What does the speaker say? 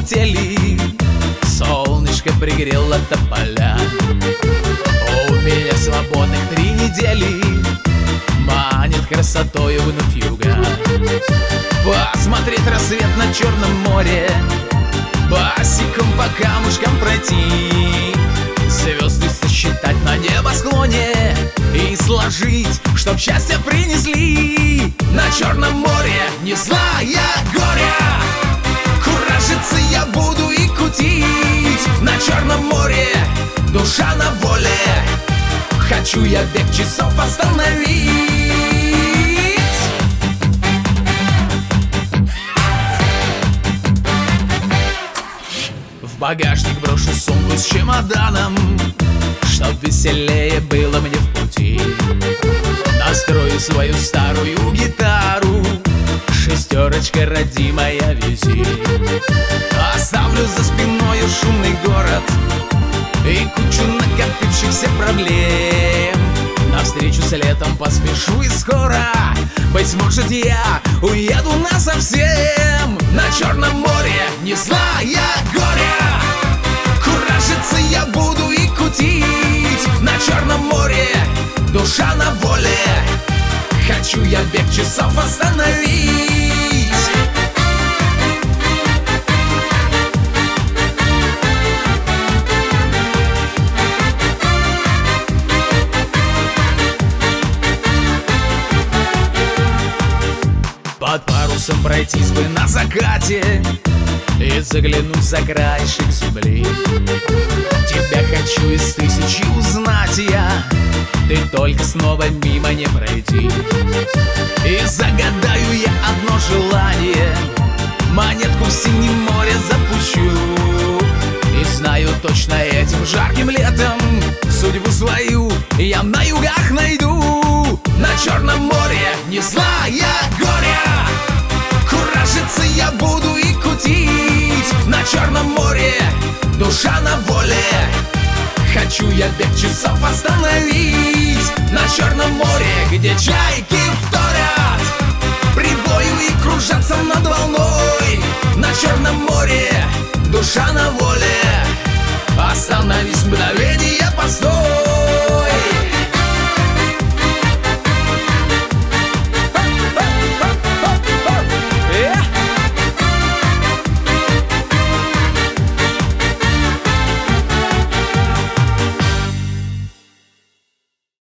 метели Солнышко пригрело тополя. У меня свободных три недели Манит красотою вновь юга. Посмотреть рассвет на Черном море Басиком по камушкам пройти. Звезды сосчитать на небосклоне И сложить, чтоб счастье принесли. На Черном море, не зная горя Хочу я бег часов остановить. Багажник брошу сумку с чемоданом Чтоб веселее было мне в пути. Настрою свою старую гитару Шестерочка, родимая, вези. Оставлю за спиной шумный город И кучу накопившихся проблем Навстречу с летом поспешу и скоро. Быть может я уеду на совсем На Черном море, не зная горя. Куражиться я буду и кутить На Черном море, душа на воле. Хочу я бег часов остановить Под парусом пройтись бы на закате И заглянуть за краешек земли. Тебя хочу из тысячи узнать я Ты только снова мимо не пройди И загадаю я одно желание Монетку в синем море запущу. И знаю точно этим жарким летом Судьбу свою я на югах найду. На Черном море, не зная душа на воле. Хочу я бег часов остановить На Черном море, где чайки